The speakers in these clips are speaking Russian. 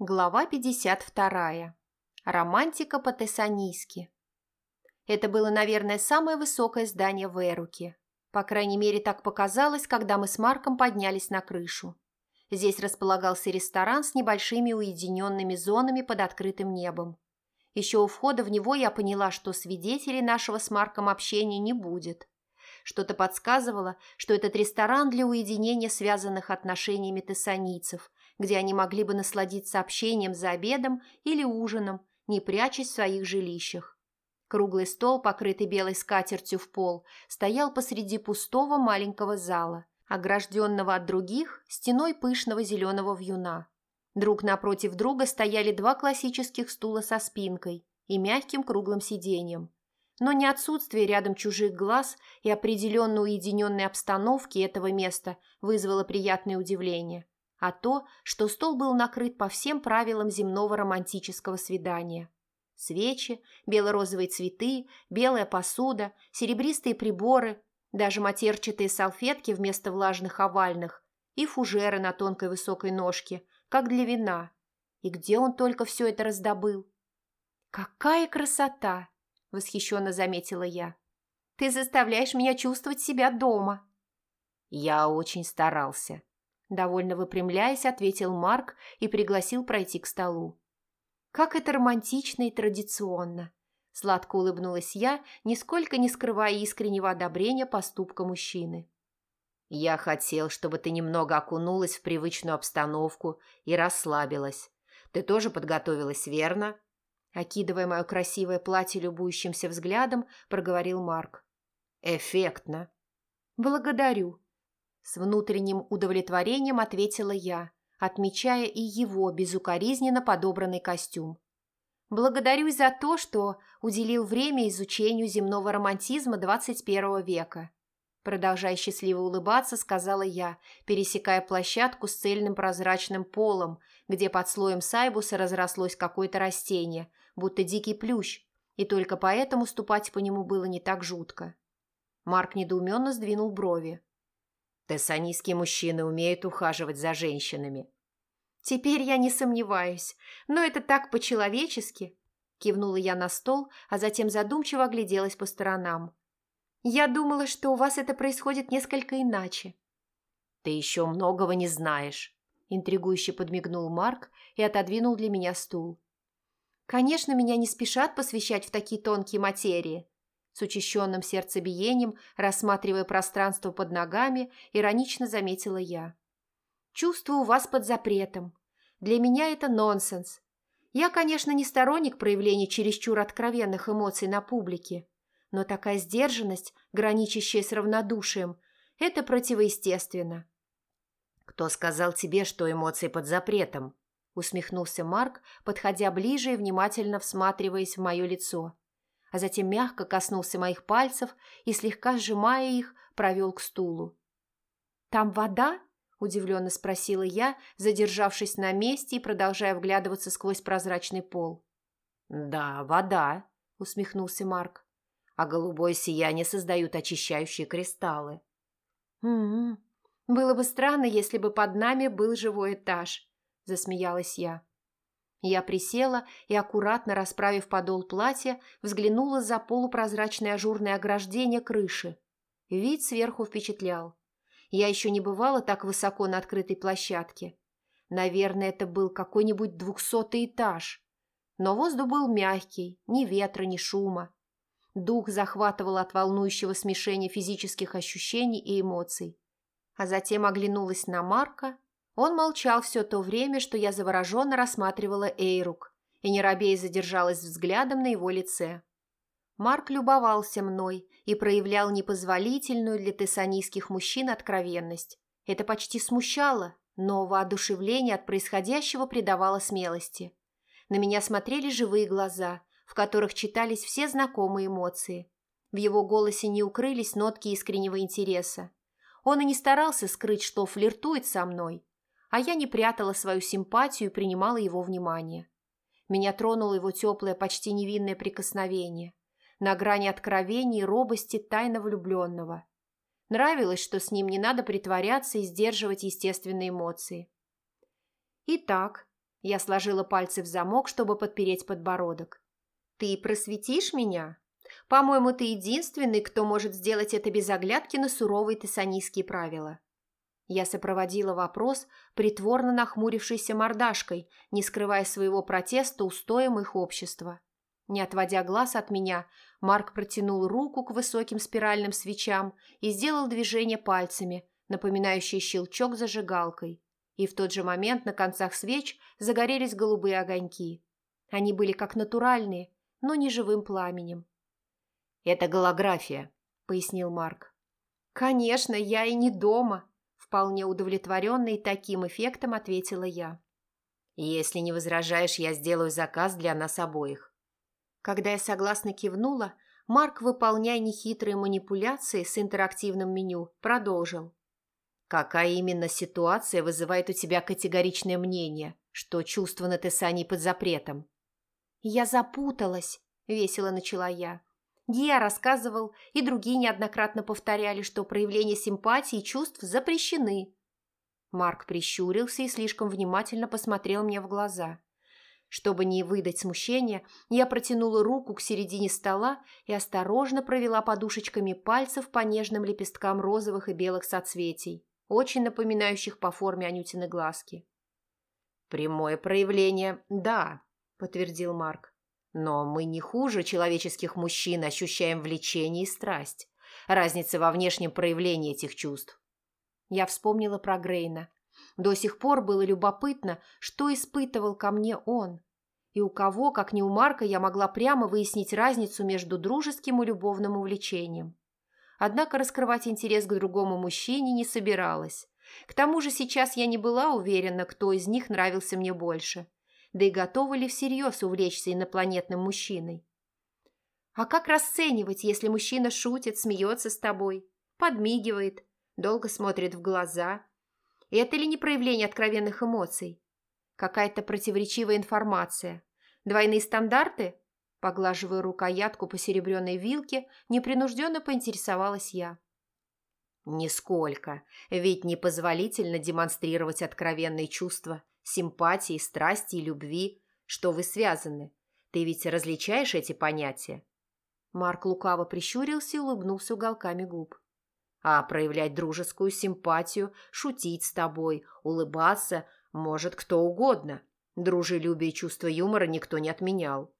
Глава 52. Романтика по-тессанийски. Это было, наверное, самое высокое здание в Эруке. По крайней мере, так показалось, когда мы с Марком поднялись на крышу. Здесь располагался ресторан с небольшими уединенными зонами под открытым небом. Еще у входа в него я поняла, что свидетелей нашего с Марком общения не будет. Что-то подсказывало, что этот ресторан для уединения связанных отношениями тессанийцев – где они могли бы насладиться общением за обедом или ужином, не прячась в своих жилищах. Круглый стол, покрытый белой скатертью в пол, стоял посреди пустого маленького зала, огражденного от других стеной пышного зеленого вьюна. Друг напротив друга стояли два классических стула со спинкой и мягким круглым сиденьем. Но не отсутствие рядом чужих глаз и определенно уединенной обстановки этого места вызвало приятное удивление – а то, что стол был накрыт по всем правилам земного романтического свидания. Свечи, бело-розовые цветы, белая посуда, серебристые приборы, даже матерчатые салфетки вместо влажных овальных и фужеры на тонкой высокой ножке, как для вина. И где он только все это раздобыл? «Какая красота!» – восхищенно заметила я. «Ты заставляешь меня чувствовать себя дома». «Я очень старался», Довольно выпрямляясь, ответил Марк и пригласил пройти к столу. «Как это романтично и традиционно!» Сладко улыбнулась я, нисколько не скрывая искреннего одобрения поступка мужчины. «Я хотел, чтобы ты немного окунулась в привычную обстановку и расслабилась. Ты тоже подготовилась, верно?» Окидывая мое красивое платье любующимся взглядом, проговорил Марк. «Эффектно». «Благодарю», с внутренним удовлетворением ответила я, отмечая и его безукоризненно подобранный костюм. Благодарю за то, что уделил время изучению земного романтизма 21 века. Продолжая счастливо улыбаться, сказала я, пересекая площадку с цельным прозрачным полом, где под слоем сайбуса разрослось какое-то растение, будто дикий плющ, и только поэтому ступать по нему было не так жутко. Марк недоуменно сдвинул брови. Тессанийские мужчины умеют ухаживать за женщинами. Теперь я не сомневаюсь, но это так по-человечески. Кивнула я на стол, а затем задумчиво огляделась по сторонам. Я думала, что у вас это происходит несколько иначе. Ты еще многого не знаешь, интригующе подмигнул Марк и отодвинул для меня стул. Конечно, меня не спешат посвящать в такие тонкие материи, с учащенным сердцебиением, рассматривая пространство под ногами, иронично заметила я. «Чувствую вас под запретом. Для меня это нонсенс. Я, конечно, не сторонник проявления чересчур откровенных эмоций на публике, но такая сдержанность, граничащая с равнодушием, это противоестественно». «Кто сказал тебе, что эмоции под запретом?» усмехнулся Марк, подходя ближе и внимательно всматриваясь в мое лицо а затем мягко коснулся моих пальцев и, слегка сжимая их, провел к стулу. «Там вода?» – удивленно спросила я, задержавшись на месте и продолжая вглядываться сквозь прозрачный пол. «Да, вода», – усмехнулся Марк. «А голубое сияние создают очищающие кристаллы». «М-м, было бы странно, если бы под нами был живой этаж», – засмеялась я. Я присела и, аккуратно расправив подол платья, взглянула за полупрозрачное ажурное ограждение крыши. Вид сверху впечатлял. Я еще не бывала так высоко на открытой площадке. Наверное, это был какой-нибудь двухсотый этаж. Но воздух был мягкий, ни ветра, ни шума. Дух захватывал от волнующего смешения физических ощущений и эмоций. А затем оглянулась на Марка он молчал все то время, что я завороженно рассматривала Эйрук, и не задержалась взглядом на его лице. Марк любовался мной и проявлял непозволительную для тессанийских мужчин откровенность. Это почти смущало, но воодушевление от происходящего придавало смелости. На меня смотрели живые глаза, в которых читались все знакомые эмоции. В его голосе не укрылись нотки искреннего интереса. Он и не старался скрыть, что флиртует со мной, а я не прятала свою симпатию и принимала его внимание. Меня тронуло его теплое, почти невинное прикосновение, на грани откровений и робости тайно влюбленного. Нравилось, что с ним не надо притворяться и сдерживать естественные эмоции. «Итак», Я сложила пальцы в замок, чтобы подпереть подбородок. «Ты просветишь меня? По-моему, ты единственный, кто может сделать это без оглядки на суровые тессанийские правила». Я сопроводила вопрос притворно нахмурившейся мордашкой, не скрывая своего протеста устоям их общества. Не отводя глаз от меня, Марк протянул руку к высоким спиральным свечам и сделал движение пальцами, напоминающее щелчок зажигалкой. И в тот же момент на концах свеч загорелись голубые огоньки. Они были как натуральные, но не живым пламенем. «Это голография», — пояснил Марк. «Конечно, я и не дома», Вполне удовлетворенной таким эффектом ответила я. «Если не возражаешь, я сделаю заказ для нас обоих». Когда я согласно кивнула, Марк, выполняя нехитрые манипуляции с интерактивным меню, продолжил. «Какая именно ситуация вызывает у тебя категоричное мнение, что чувство на Тесане под запретом?» «Я запуталась», — весело начала я. Гия рассказывал, и другие неоднократно повторяли, что проявления симпатии и чувств запрещены. Марк прищурился и слишком внимательно посмотрел мне в глаза. Чтобы не выдать смущения, я протянула руку к середине стола и осторожно провела подушечками пальцев по нежным лепесткам розовых и белых соцветий, очень напоминающих по форме Анютины глазки. «Прямое проявление, да», – подтвердил Марк. Но мы не хуже человеческих мужчин ощущаем влечение и страсть. Разница во внешнем проявлении этих чувств. Я вспомнила про Грейна. До сих пор было любопытно, что испытывал ко мне он. И у кого, как не у Марка, я могла прямо выяснить разницу между дружеским и любовным увлечением. Однако раскрывать интерес к другому мужчине не собиралась. К тому же сейчас я не была уверена, кто из них нравился мне больше – да и готовы ли всерьез увлечься инопланетным мужчиной. А как расценивать, если мужчина шутит, смеется с тобой, подмигивает, долго смотрит в глаза? Это ли не проявление откровенных эмоций? Какая-то противоречивая информация? Двойные стандарты? Поглаживая рукоятку по серебряной вилке, непринужденно поинтересовалась я. «Нисколько, ведь непозволительно демонстрировать откровенные чувства симпатии, страсти и любви, что вы связаны. Ты ведь различаешь эти понятия?» Марк лукаво прищурился и улыбнулся уголками губ. «А проявлять дружескую симпатию, шутить с тобой, улыбаться может кто угодно. Дружелюбие и чувство юмора никто не отменял».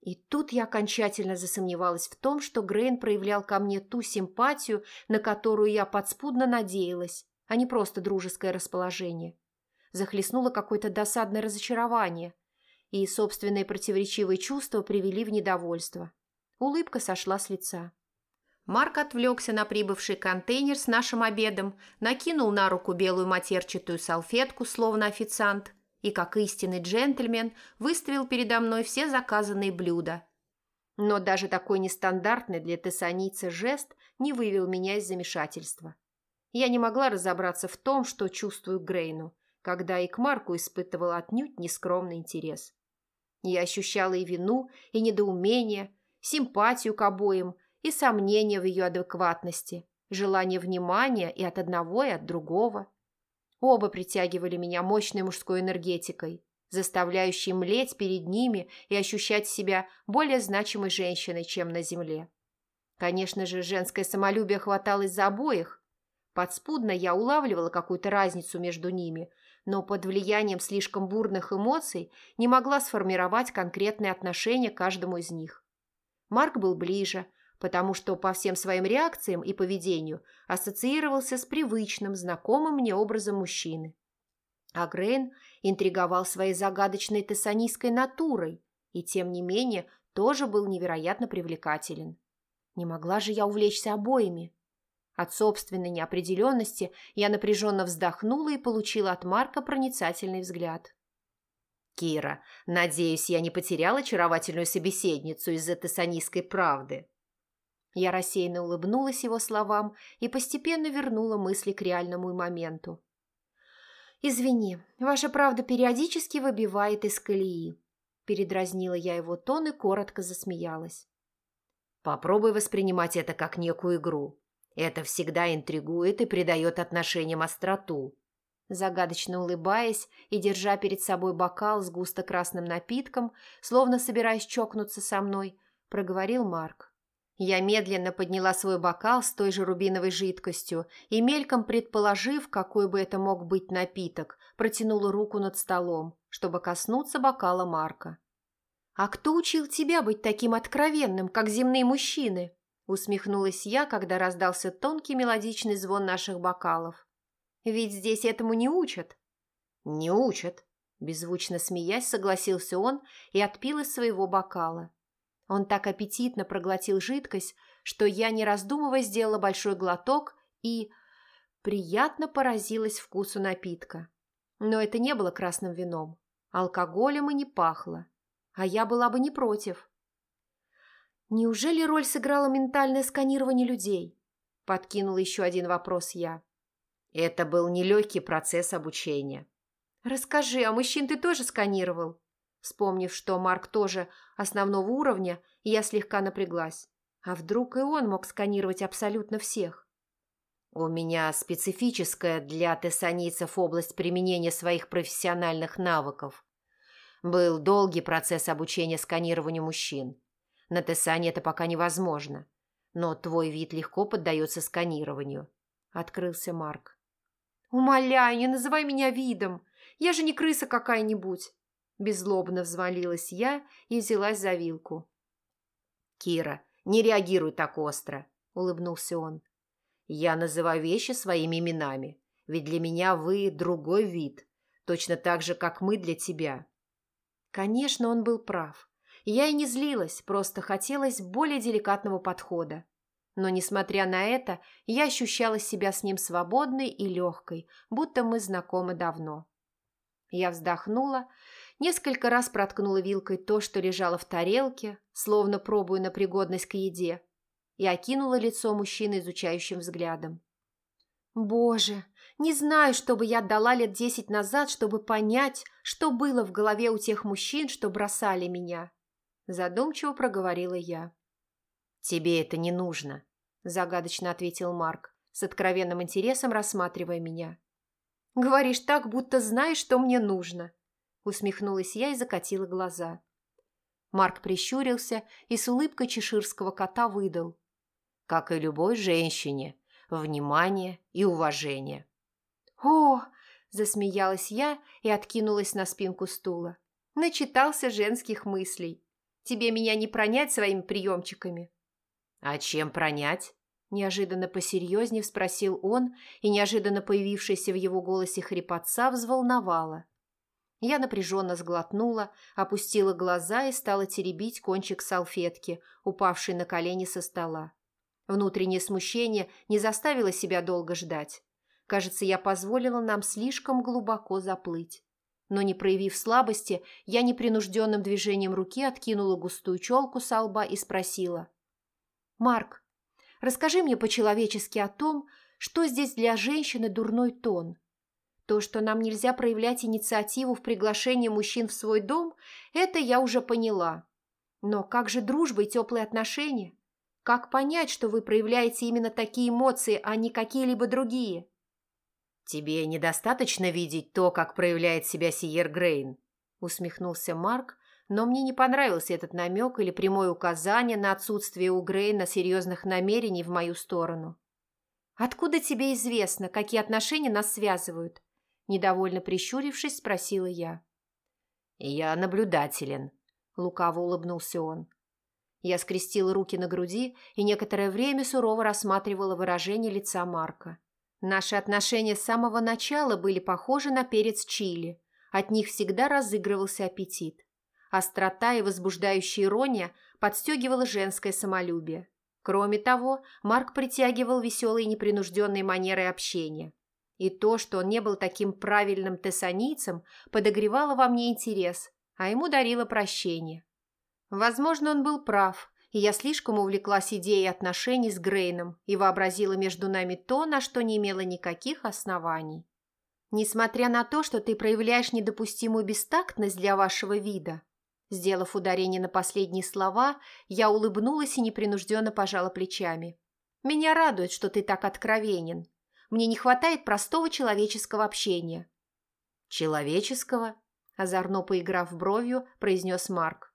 И тут я окончательно засомневалась в том, что Грейн проявлял ко мне ту симпатию, на которую я подспудно надеялась, а не просто дружеское расположение захлестнуло какое-то досадное разочарование, и собственные противоречивые чувства привели в недовольство. Улыбка сошла с лица. Марк отвлекся на прибывший контейнер с нашим обедом, накинул на руку белую матерчатую салфетку, словно официант, и, как истинный джентльмен, выставил передо мной все заказанные блюда. Но даже такой нестандартный для тессанийца жест не вывел меня из замешательства. Я не могла разобраться в том, что чувствую Грейну, когда и к Марку испытывала отнюдь нескромный интерес. Я ощущала и вину, и недоумение, симпатию к обоим, и сомнения в ее адекватности, желание внимания и от одного, и от другого. Оба притягивали меня мощной мужской энергетикой, заставляющей млеть перед ними и ощущать себя более значимой женщиной, чем на земле. Конечно же, женское самолюбие хваталось за обоих. Подспудно я улавливала какую-то разницу между ними – но под влиянием слишком бурных эмоций не могла сформировать конкретные отношения к каждому из них. Марк был ближе, потому что по всем своим реакциям и поведению ассоциировался с привычным, знакомым мне образом мужчины. А Грейн интриговал своей загадочной тессанистской натурой и, тем не менее, тоже был невероятно привлекателен. Не могла же я увлечься обоими. От собственной неопределенности я напряженно вздохнула и получила от Марка проницательный взгляд. «Кира, надеюсь, я не потеряла очаровательную собеседницу из-за тессанистской правды». Я рассеянно улыбнулась его словам и постепенно вернула мысли к реальному моменту. «Извини, ваша правда периодически выбивает из колеи», передразнила я его тон и коротко засмеялась. «Попробуй воспринимать это как некую игру. Это всегда интригует и придает отношениям остроту. Загадочно улыбаясь и держа перед собой бокал с густо-красным напитком, словно собираясь чокнуться со мной, проговорил Марк. Я медленно подняла свой бокал с той же рубиновой жидкостью и, мельком предположив, какой бы это мог быть напиток, протянула руку над столом, чтобы коснуться бокала Марка. «А кто учил тебя быть таким откровенным, как земные мужчины?» Усмехнулась я, когда раздался тонкий мелодичный звон наших бокалов. «Ведь здесь этому не учат». «Не учат», – беззвучно смеясь, согласился он и отпил из своего бокала. Он так аппетитно проглотил жидкость, что я, не раздумывая, сделала большой глоток и приятно поразилась вкусу напитка. Но это не было красным вином. Алкоголем и не пахло. А я была бы не против. Неужели роль сыграла ментальное сканирование людей? Подкинула еще один вопрос я. Это был нелегкий процесс обучения. Расскажи, а мужчин ты тоже сканировал? Вспомнив, что Марк тоже основного уровня, я слегка напряглась. А вдруг и он мог сканировать абсолютно всех? У меня специфическая для тессанийцев область применения своих профессиональных навыков. Был долгий процесс обучения сканированию мужчин. На Тессане это пока невозможно. Но твой вид легко поддается сканированию. Открылся Марк. «Умоляю, не называй меня видом. Я же не крыса какая-нибудь. Беззлобно взвалилась я и взялась за вилку. «Кира, не реагируй так остро», – улыбнулся он. «Я называю вещи своими именами, ведь для меня вы другой вид, точно так же, как мы для тебя». Конечно, он был прав. Я и не злилась, просто хотелось более деликатного подхода. Но, несмотря на это, я ощущала себя с ним свободной и легкой, будто мы знакомы давно. Я вздохнула несколько раз проткнула вилкой то, что лежало в тарелке, словно пробуя на пригодность к еде, и окинула лицо мужчины изучающим взглядом. «Боже, не знаю, что бы я отдала лет десять назад, чтобы понять, что было в голове у тех мужчин, что бросали меня», задумчиво проговорила я. «Тебе это не нужно», загадочно ответил Марк, с откровенным интересом рассматривая меня. «Говоришь так, будто знаешь, что мне нужно», усмехнулась я и закатила глаза. Марк прищурился и с улыбкой чеширского кота выдал. Как и любой женщине, внимание и уважение. «О!» – засмеялась я и откинулась на спинку стула. Начитался женских мыслей. Тебе меня не пронять своими приемчиками?» «А чем пронять?» Неожиданно посерьезнее спросил он, и неожиданно появившаяся в его голосе хрипотца взволновала. Я напряженно сглотнула, опустила глаза и стала теребить кончик салфетки, упавшей на колени со стола. Внутреннее смущение не заставило себя долго ждать. Кажется, я позволила нам слишком глубоко заплыть. Но не проявив слабости, я непринужденным движением руки откинула густую челку со лба и спросила. «Марк, расскажи мне по-человечески о том, что здесь для женщины дурной тон. То, что нам нельзя проявлять инициативу в приглашении мужчин в свой дом, это я уже поняла. Но как же дружба и теплые отношения? Как понять, что вы проявляете именно такие эмоции, а не какие-либо другие? «Тебе недостаточно видеть то, как проявляет себя Сиер Грейн», усмехнулся Марк, но мне не понравился этот намек или прямое указание на отсутствие у Грейна серьезных намерений в мою сторону. «Откуда тебе известно, какие отношения нас связывают?» Недовольно прищурившись, спросила я. «Я наблюдателен», — лукаво улыбнулся он. Я скрестила руки на груди и некоторое время сурово рассматривала выражение лица Марка. Наши отношения с самого начала были похожи на перец чили. От них всегда разыгрывался аппетит. Острота и возбуждающая ирония подстегивала женское самолюбие. Кроме того, Марк притягивал веселые непринужденные манеры общения. И то, что он не был таким правильным тессанийцем, подогревало во мне интерес, а ему дарило прощение. Возможно, он был прав, и я слишком увлеклась идеей отношений с Грейном и вообразила между нами то, на что не имела никаких оснований. Несмотря на то, что ты проявляешь недопустимую бестактность для вашего вида, Сделав ударение на последние слова, я улыбнулась и непринужденно пожала плечами. «Меня радует, что ты так откровенен. Мне не хватает простого человеческого общения». «Человеческого?» – озорно поиграв бровью, произнес Марк.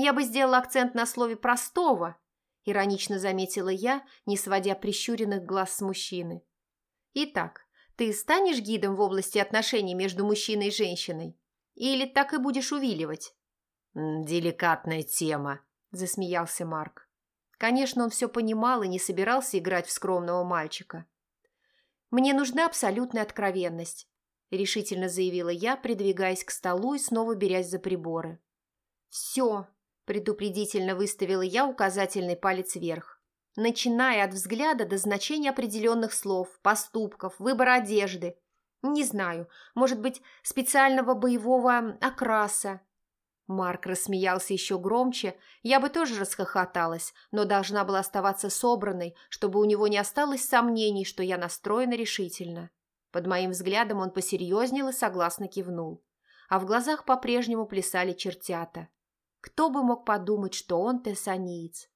«Я бы сделала акцент на слове «простого», – иронично заметила я, не сводя прищуренных глаз с мужчины. «Итак, ты станешь гидом в области отношений между мужчиной и женщиной? Или так и будешь увиливать?» «Деликатная тема», – засмеялся Марк. Конечно, он все понимал и не собирался играть в скромного мальчика. «Мне нужна абсолютная откровенность», – решительно заявила я, придвигаясь к столу и снова берясь за приборы. «Все», – предупредительно выставила я указательный палец вверх, начиная от взгляда до значения определенных слов, поступков, выбора одежды. Не знаю, может быть, специального боевого окраса, Марк рассмеялся еще громче. Я бы тоже расхохоталась, но должна была оставаться собранной, чтобы у него не осталось сомнений, что я настроена решительно. Под моим взглядом он посерьезнел и согласно кивнул. А в глазах по-прежнему плясали чертята. Кто бы мог подумать, что он тессаниец?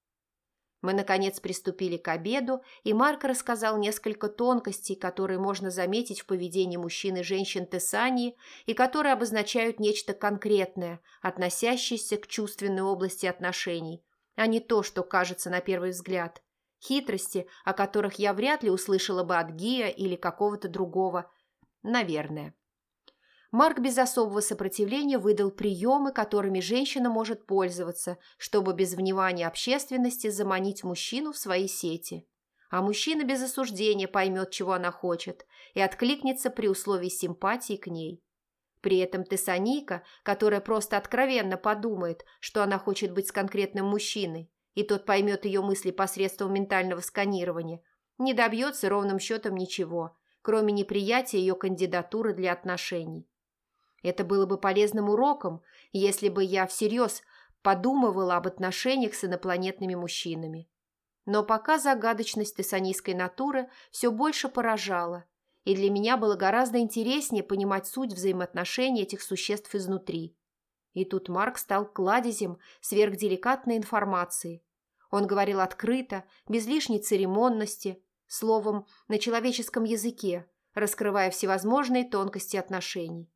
Мы, наконец, приступили к обеду, и Марк рассказал несколько тонкостей, которые можно заметить в поведении мужчин и женщин Тессании и которые обозначают нечто конкретное, относящееся к чувственной области отношений, а не то, что кажется на первый взгляд. Хитрости, о которых я вряд ли услышала бы от Гия или какого-то другого. Наверное. Марк без особого сопротивления выдал приемы, которыми женщина может пользоваться, чтобы без внимания общественности заманить мужчину в свои сети. А мужчина без осуждения поймет, чего она хочет, и откликнется при условии симпатии к ней. При этом Тессаника, которая просто откровенно подумает, что она хочет быть с конкретным мужчиной, и тот поймет ее мысли посредством ментального сканирования, не добьется ровным счетом ничего, кроме неприятия ее кандидатуры для отношений. Это было бы полезным уроком, если бы я всерьез подумывала об отношениях с инопланетными мужчинами. Но пока загадочность тессанийской натуры все больше поражала, и для меня было гораздо интереснее понимать суть взаимоотношений этих существ изнутри. И тут Марк стал кладезем сверхделикатной информации. Он говорил открыто, без лишней церемонности, словом, на человеческом языке, раскрывая всевозможные тонкости отношений.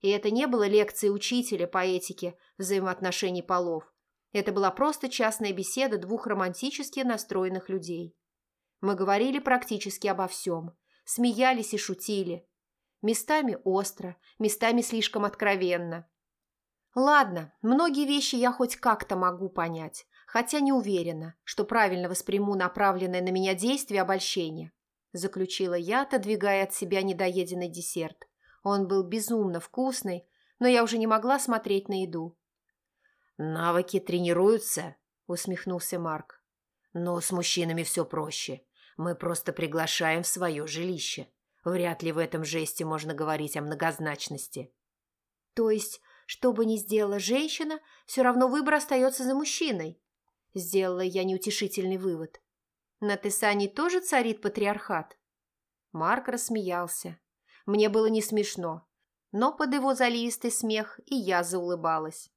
И это не было лекцией учителя по этике взаимоотношений полов. Это была просто частная беседа двух романтически настроенных людей. Мы говорили практически обо всем, смеялись и шутили. Местами остро, местами слишком откровенно. Ладно, многие вещи я хоть как-то могу понять, хотя не уверена, что правильно восприму направленное на меня действие обольщения, заключила я, отодвигая от себя недоеденный десерт. Он был безумно вкусный, но я уже не могла смотреть на еду. «Навыки тренируются», – усмехнулся Марк. «Но с мужчинами все проще. Мы просто приглашаем в свое жилище. Вряд ли в этом жесте можно говорить о многозначности». «То есть, что бы ни сделала женщина, все равно выбор остается за мужчиной?» Сделала я неутешительный вывод. «На Тесане тоже царит патриархат?» Марк рассмеялся. Мне было не смешно, но под его заливистый смех и я заулыбалась.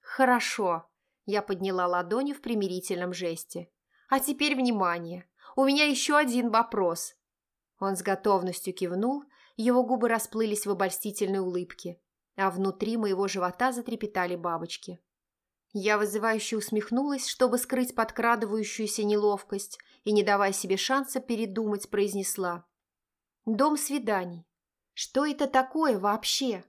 «Хорошо», – я подняла ладони в примирительном жесте. «А теперь внимание, у меня еще один вопрос». Он с готовностью кивнул, его губы расплылись в обольстительной улыбке, а внутри моего живота затрепетали бабочки. Я вызывающе усмехнулась, чтобы скрыть подкрадывающуюся неловкость, и, не давая себе шанса передумать, произнесла. «Дом свиданий. Что это такое вообще?